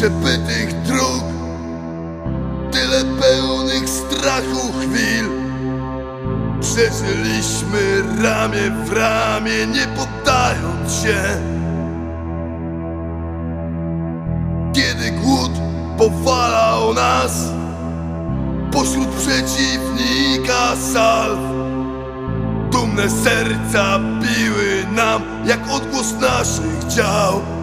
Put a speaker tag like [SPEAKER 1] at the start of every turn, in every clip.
[SPEAKER 1] przepytych dróg Tyle pełnych strachu chwil. Przeżyliśmy ramię w ramię, nie poddając się. Kiedy głód powalał nas Pośród przeciwnika salw Dumne serca biły nam jak odgłos naszych dział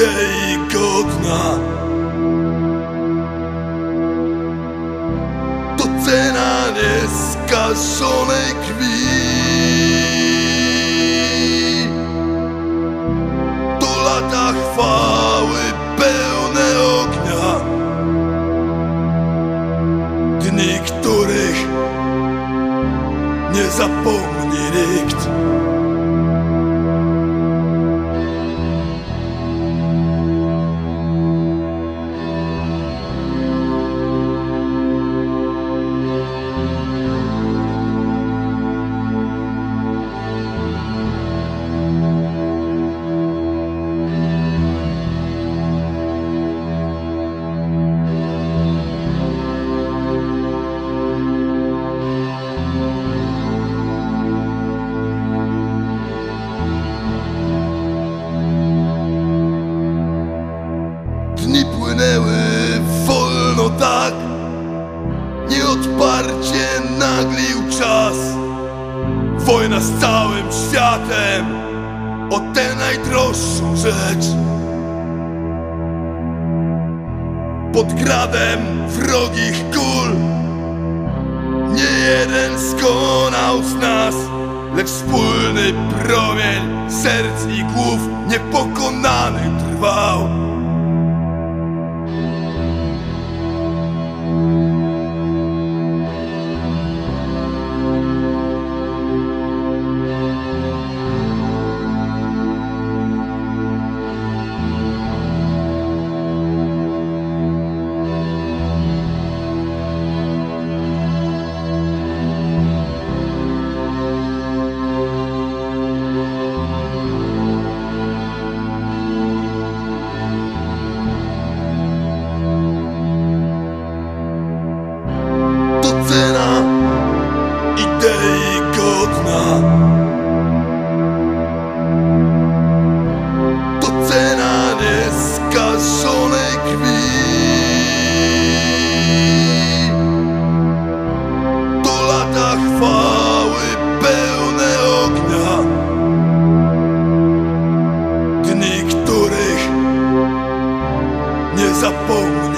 [SPEAKER 1] idei godna. To cena nieskażonej krwi. To lata chwały pełne ognia. Dni, których nie zapomni Dni płynęły wolno tak. Nieodparcie naglił czas. Wojna z całym światem O tę najdroższą rzecz. Pod gradem wrogich kul Nie jeden skonał z nas Lecz wspólny promień serc i głów Niepokonany trwał sapão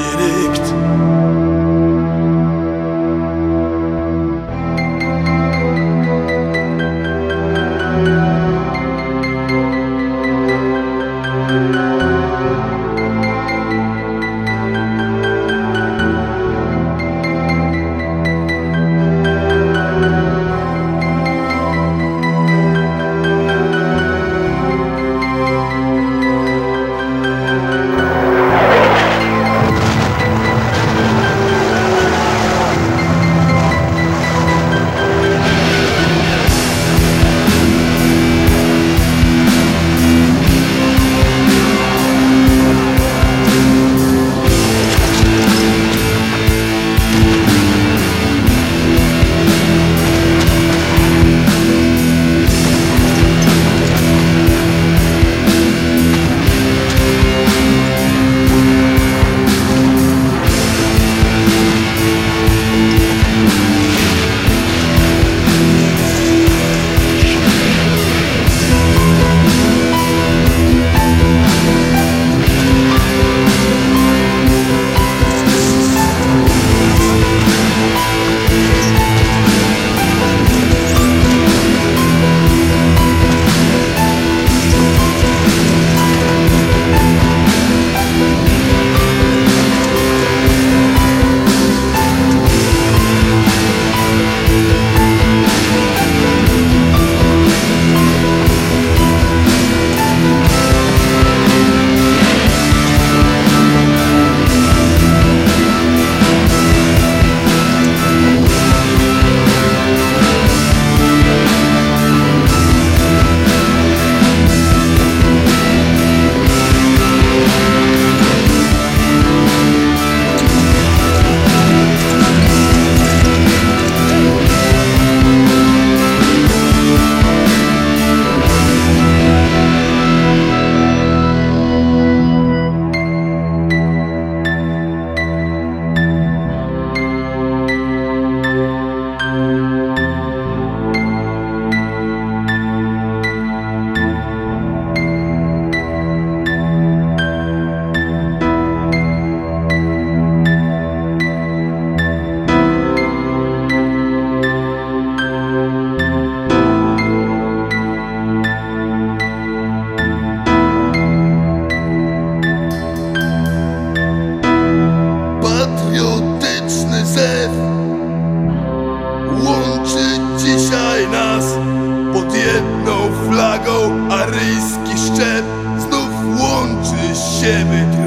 [SPEAKER 1] aryjski szczep Znów łączy się, by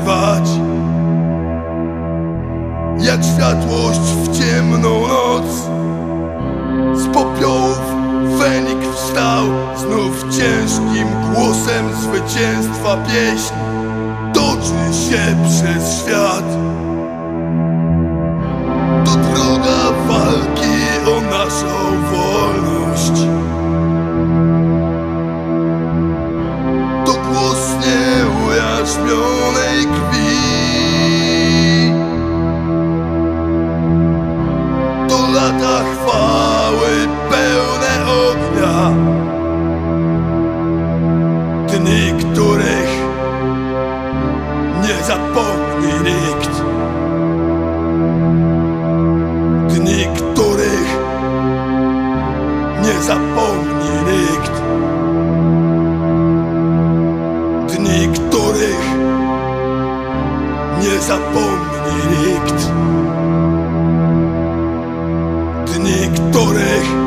[SPEAKER 1] Jak światłość w ciemną noc Z popiołów Fenik wstał Znów ciężkim głosem zwycięstwa pieśń Toczy się przez świat. zaćmionej krwi. To lata chwały pełne ognia. Dni, których nie zapomni nikt. verliebt, dní ktorých